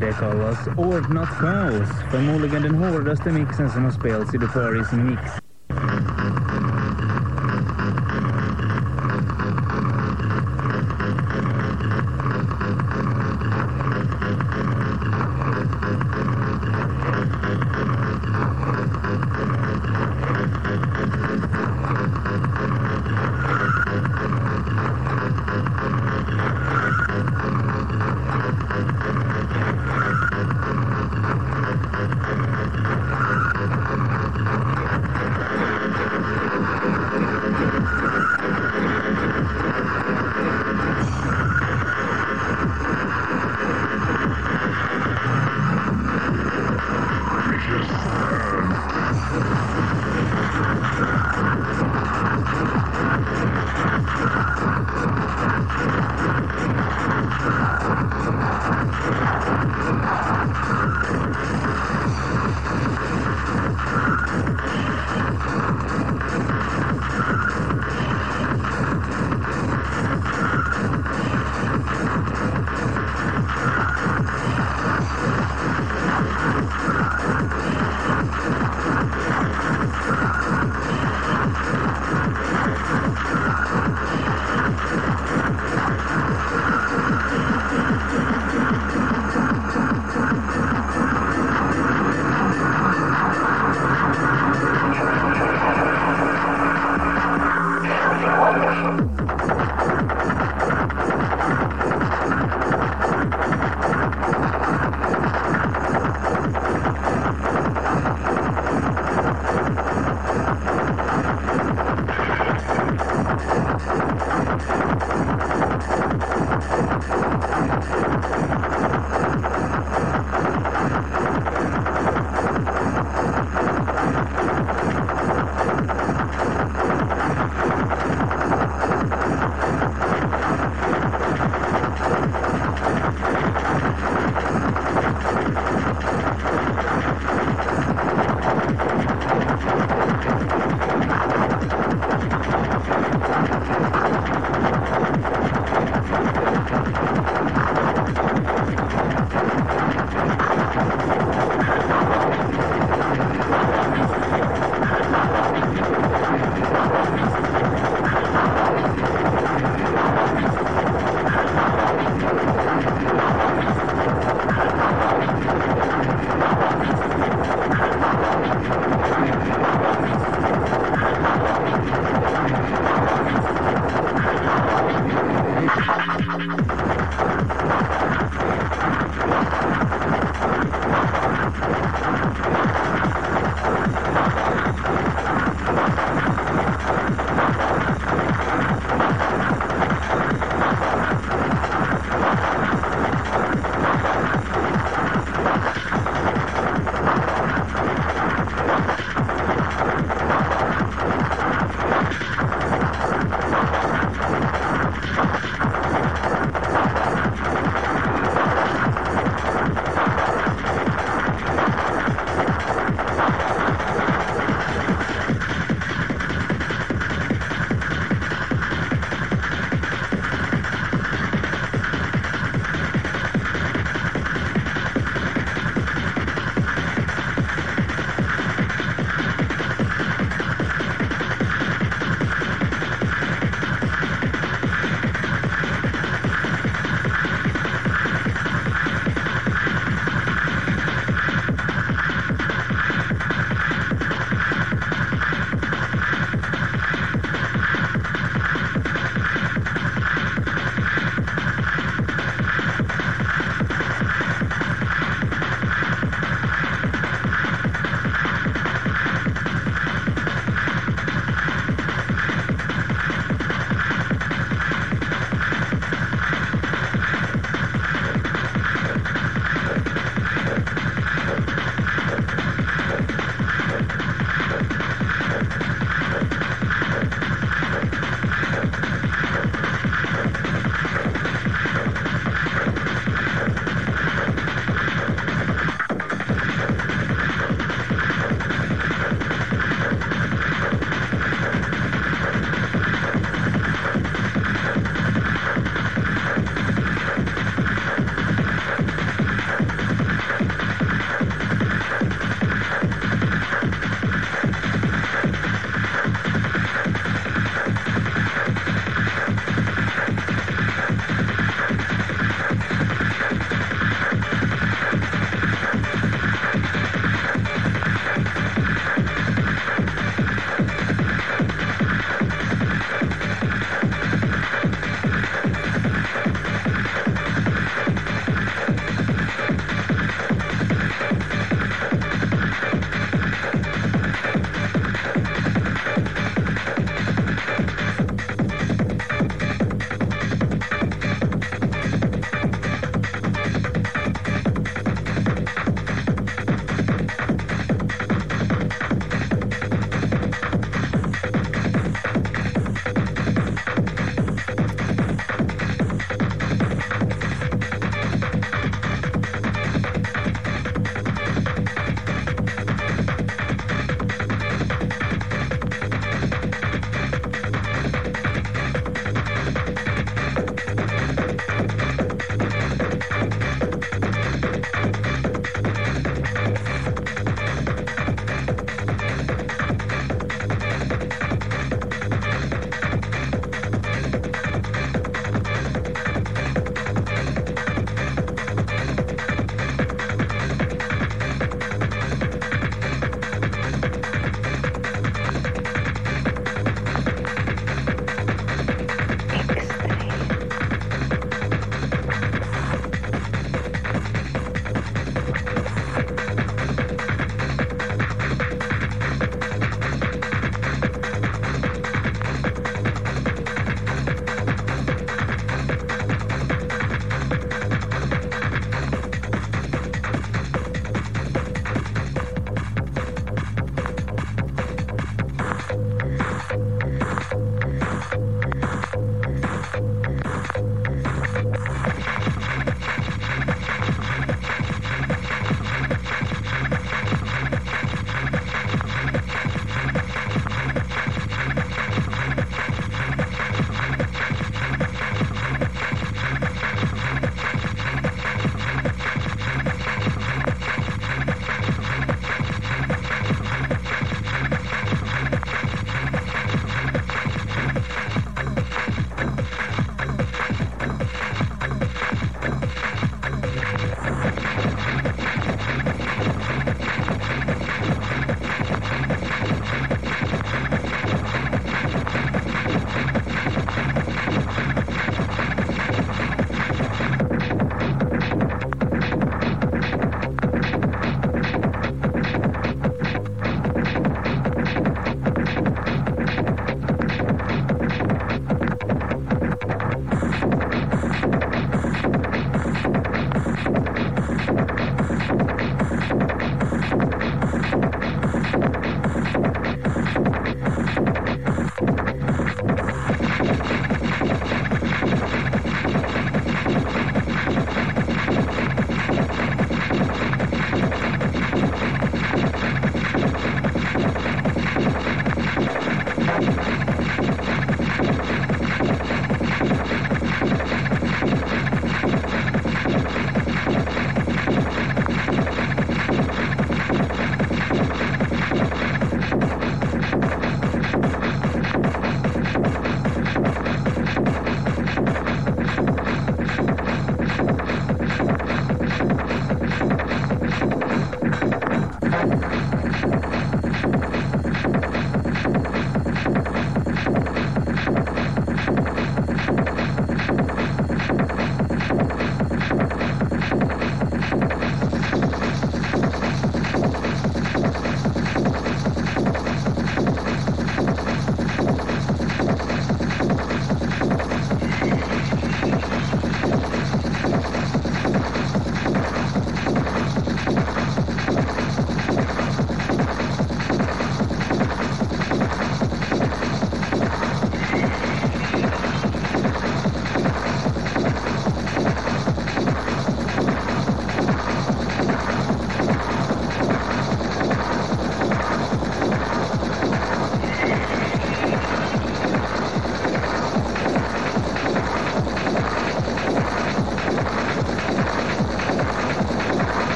det kallas ordnat kaos. Förmodligen den hårdaste mixen som har spelats i The Furries Mix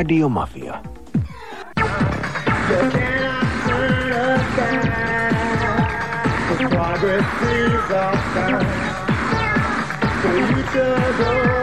Radio Mafia. you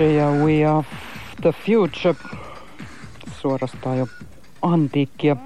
future we are the future. Suorastaan jo antiikkia.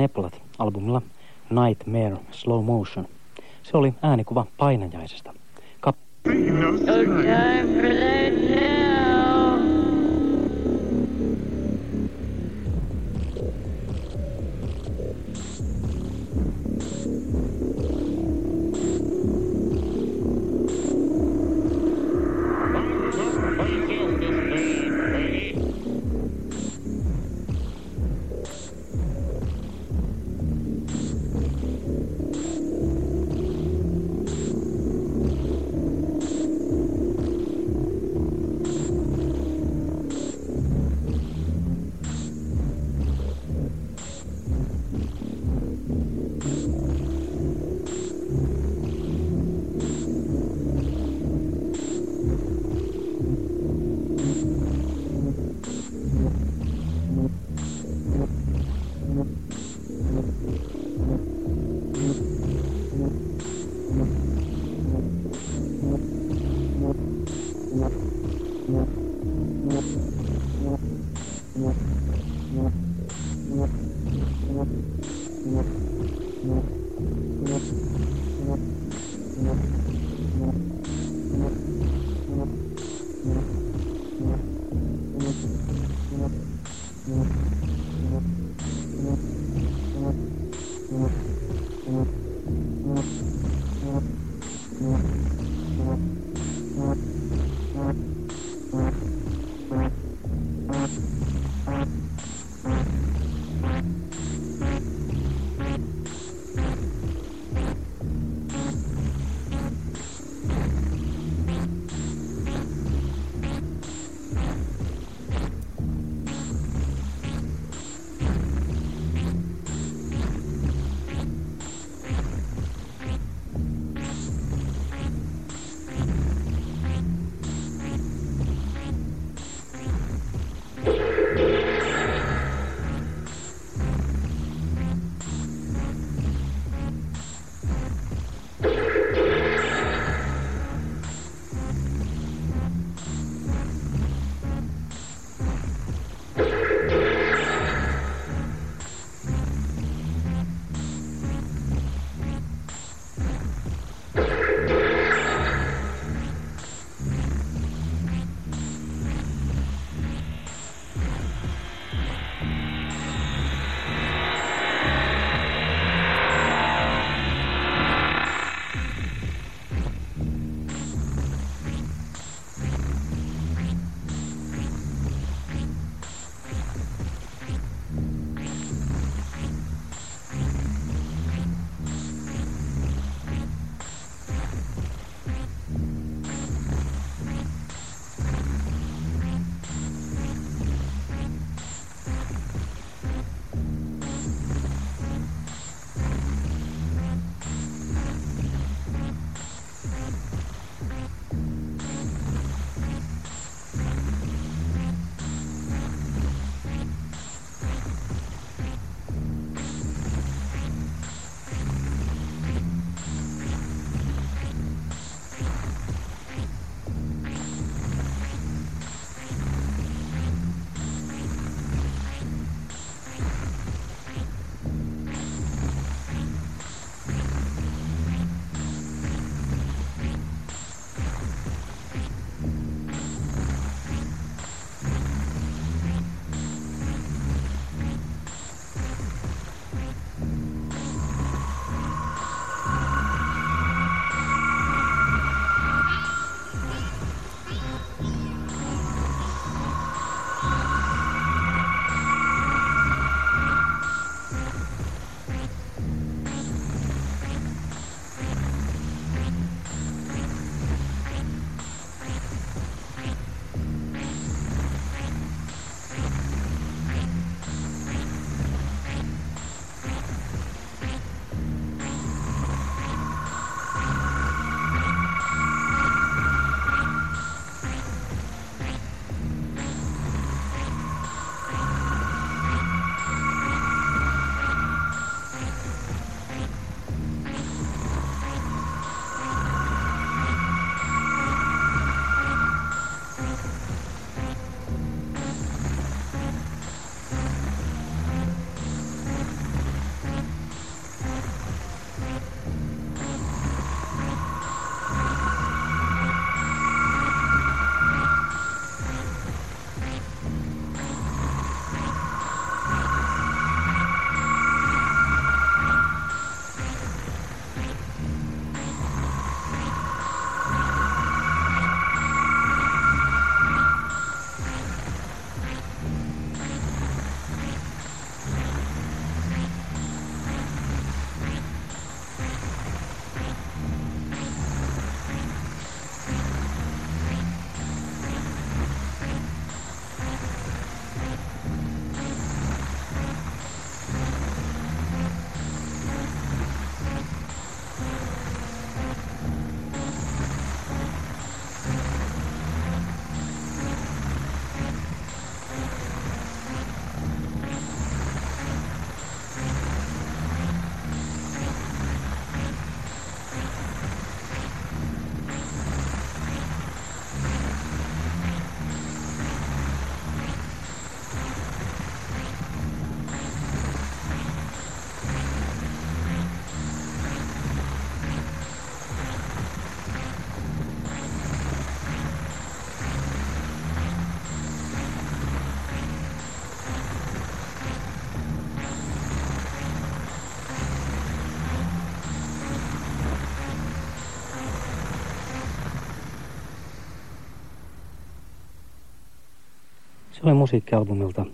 Neplat albumilla Nightmare Slow Motion. Se oli äänikuva painajaisesta. Kap- Se oli musiikkialbumilta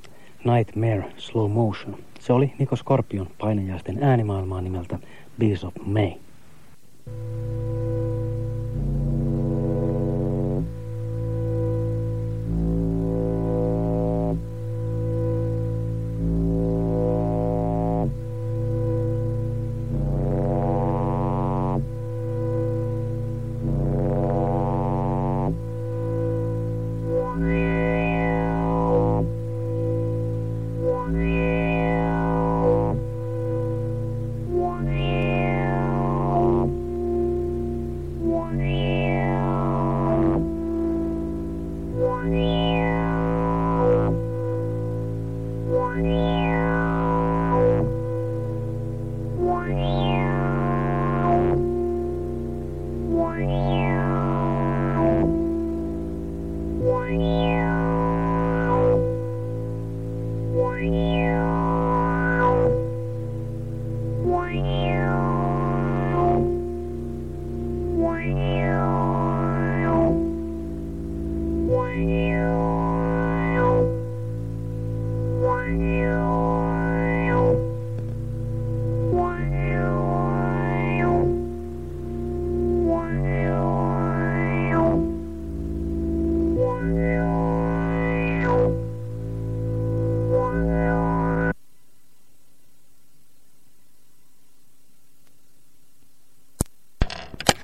Nightmare Slow Motion. Se oli Niko Skorpion painajaisten äänimaailmaa nimeltä Bees of May.